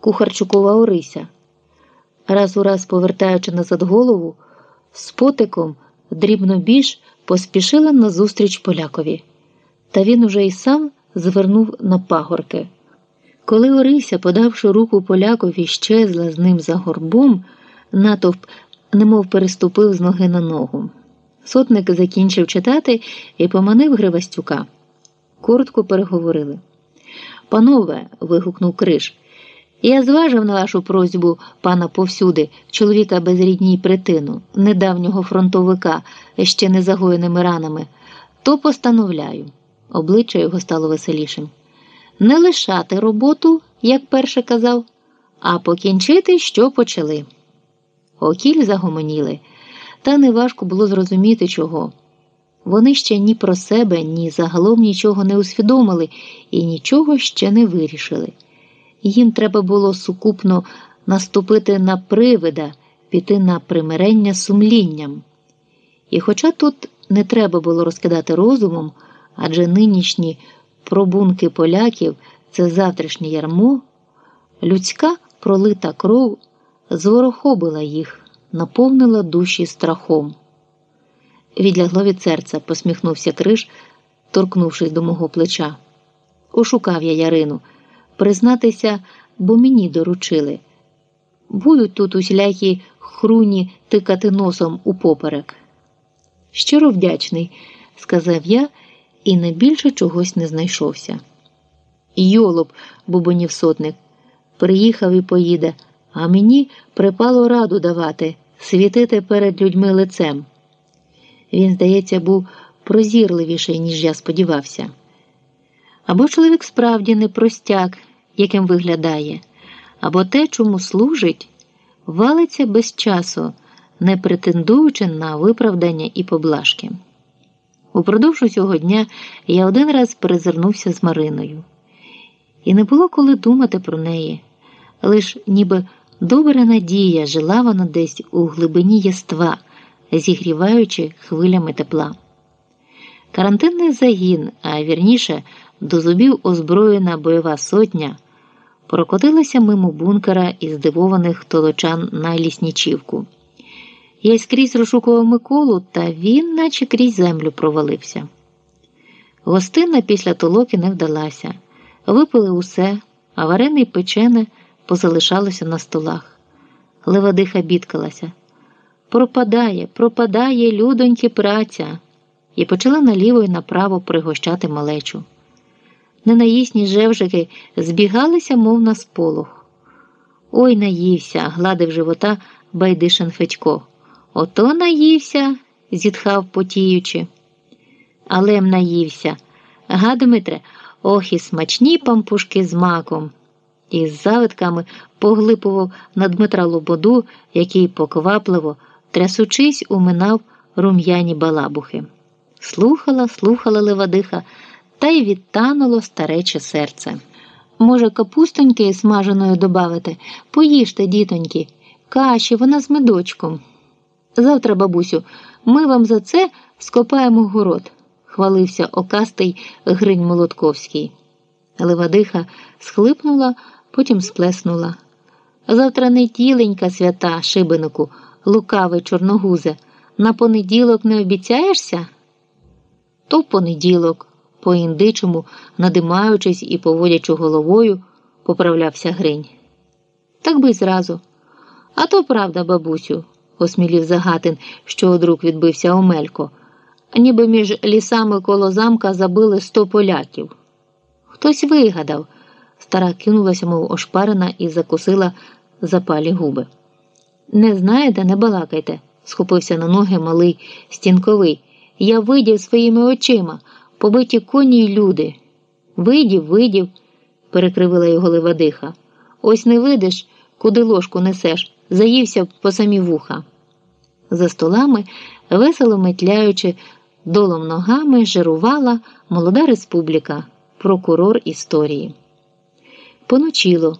Кухарчукова Орися. Раз у раз повертаючи назад голову, з потиком дрібнобіж поспішила назустріч полякові, та він уже й сам звернув на пагорки. Коли Орися, подавши руку полякові, щезла з ним за горбом, натовп немов переступив з ноги на ногу. Сотник закінчив читати і поманив Гривастюка. Коротко переговорили. Панове, вигукнув Криш, я зважив на вашу просьбу пана повсюди, чоловіка без рідній притину, недавнього фронтовика, ще не загоєними ранами, то постановляю. Обличчя його стало веселішим. Не лишати роботу, як перше казав, а покінчити, що почали. Окіль загомоніли, та неважко було зрозуміти чого. Вони ще ні про себе, ні загалом нічого не усвідомили і нічого ще не вирішили. Їм треба було сукупно наступити на привида, піти на примирення сумлінням. І хоча тут не треба було розкидати розумом, адже нинішні пробунки поляків це завтрашнє ярмо, людська пролита кров зворохобила їх, наповнила душі страхом. Відлягло від серця, посміхнувся Криш, торкнувшись до мого плеча. Ошукав я Ярину. Признатися, бо мені доручили. Будуть тут усілякі хруні тикати носом у поперек. Щиро вдячний, сказав я і не більше чогось не знайшовся. Йолоп, бубонів сотник, приїхав і поїде, а мені припало раду давати, світити перед людьми лицем. Він, здається, був прозірливіший, ніж я сподівався. Або чоловік справді не простяк, яким виглядає, або те, чому служить, валиться без часу, не претендуючи на виправдання і поблажки. Упродовж усього дня я один раз перезирнувся з Мариною, і не було коли думати про неї, лиш ніби добра надія жила вона десь у глибині єства зігріваючи хвилями тепла. Карантинний загін, а вірніше, до зубів озброєна бойова сотня, прокотилася мимо бункера із здивованих толочан на ліснічівку. Я скрізь розшукував Миколу, та він, наче крізь землю, провалився. Гостина після толоки не вдалася. Випили усе, а варене й печене позалишалося на столах. Левадиха бідкалася. Пропадає, пропадає, людоньки, праця, і почала наліво і направо пригощати малечу. Ненаїсні жевжики збігалися, мов на сполох. Ой, наївся, гладив живота Байдишин Федько. Ото наївся, зітхав потіючи. Алем наївся. Га, Дмитре, ох і смачні пампушки з маком. І з завитками поглипував на Дмитра Лободу, який поквапливо трясучись, уминав рум'яні балабухи. Слухала, слухала Левадиха, та й відтануло старече серце. Може, капустоньки смаженою добавити? Поїжте, дітоньки, каші, вона з медочком. Завтра, бабусю, ми вам за це скопаємо город, хвалився окастий Гринь Молотковський. Левадиха схлипнула, потім сплеснула. Завтра не тіленька свята, шибенику лукавий чорногузе, на понеділок не обіцяєшся? То понеділок, по індичому, надимаючись і поводячи головою, поправлявся Гринь. Так би й зразу. А то правда, бабусю, осмілів Загатин, що одрук відбився Омелько, ніби між лісами коло замка забили сто поляків. Хтось вигадав, стара кинулася, мов ошпарена, і закусила запалі губи. Не знаєте, не балакайте, схопився на ноги малий стінковий. Я видів своїми очима, побиті коні й люди. Видів, видів, перекривила його левадиха. Ось не видиш, куди ложку несеш, заївся по самі вуха. За столами, весело метляючи долом ногами, жирувала молода республіка, прокурор історії. Поночило,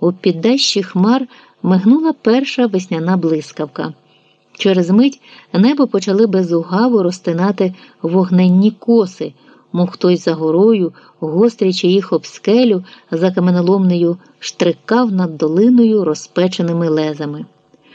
у піддащі хмар мигнула перша весняна блискавка. Через мить небо почали безугаво розтинати вогненні коси, мов хтось за горою, гострячи їх об скелю, за каменоломнею штрикав над долиною розпеченими лезами.